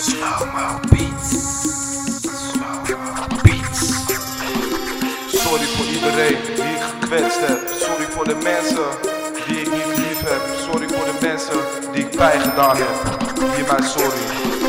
Sorry voor iedereen die ik gekwetst heb. Sorry voor de mensen die ik niet lief heb. Sorry voor de mensen die ik pijn gedaan heb. Hier mijn sorry.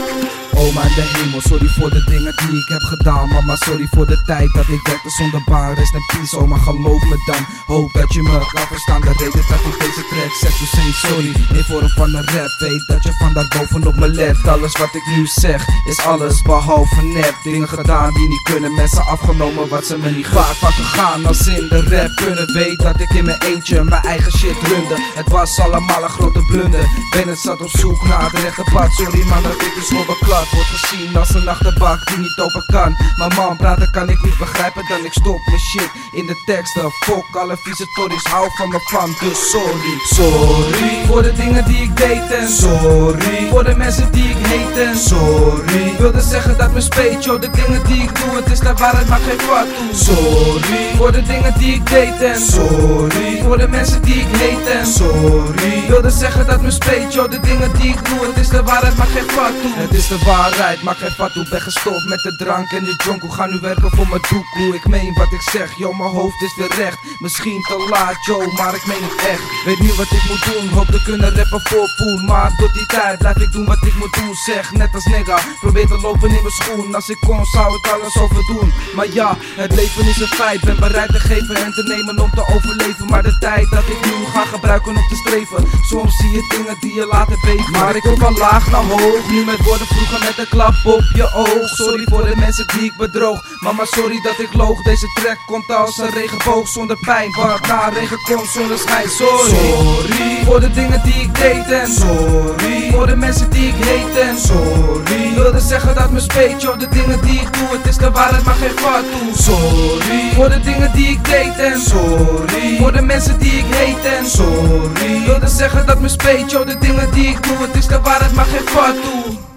Oma in de hemel, sorry voor de dingen die ik heb gedaan Mama, sorry voor de tijd dat ik werkte zonder baan. Rest in peace, oma, geloof me dan. Hoop dat je me kan verstaan, de reden dat ik deze track zet Dus zeg sorry, in vorm van een rap. Weet dat je van daar bovenop me let. Alles wat ik nu zeg, is alles behalve nep. Dingen gedaan die niet kunnen, mensen afgenomen wat ze me niet vaak van gegaan Als in de rap kunnen, weet dat ik in mijn eentje mijn eigen shit runde. Het was allemaal een grote blunder. Ben het zat op zoek naar het rechte pad. Sorry man dat ik dus klap Wordt gezien als een achterbak die niet open kan. Maar man, praten kan ik niet begrijpen dan ik stop mijn shit. In de teksten Fuck alle vieze tories, hou van me van Dus sorry. Sorry Voor de dingen die ik deed en Sorry Voor de mensen die ik heet en Sorry. Wilde zeggen dat mijn joh De dingen die ik doe, het is de waarheid maar geen toe. Sorry Voor de dingen die ik deed en Sorry Voor de mensen die ik heet en Sorry. Wilde zeggen dat mijn joh De dingen die ik doe, het is de waarheid maar geen toe. Het is de waarheid, maak geen fatu, ben gestopt met de drank en de jonko Ga nu werken voor mijn doekoe, ik meen wat ik zeg, yo, mijn hoofd is weer recht. Misschien te laat, yo, maar ik meen het echt. Weet nu wat ik moet doen, hoop te kunnen rappen voor poen Maar tot die tijd blijf ik doen wat ik moet doen, zeg. Net als nigga. Probeer te lopen in mijn schoen, als ik kon zou ik alles over doen. Maar ja, het leven is een feit, ben bereid te geven en te nemen om te overleven. Maar de tijd dat ik nu ga gebruiken om te streven. Soms zie je dingen die je laten beven Maar ik kom van laag naar hoog, nu met woorden vroeger met een klap op je oog. Sorry voor de mensen die ik bedroog. Mama sorry dat ik loog. Deze track komt als een regenboog zonder pijn. Wat na regen komt zonder schijn. Sorry. sorry. Voor de dingen die ik deed en Sorry. Voor de mensen die ik heet en Sorry. Wilde zeggen dat me speet joh De dingen die ik doe het is de waarheid maar geen fout toe Sorry. Voor de dingen die ik deed en Sorry. Voor de mensen die ik heet en Sorry. Wilde zeggen dat me speet joh De dingen die ik doe het is de waarheid maar geen fout toe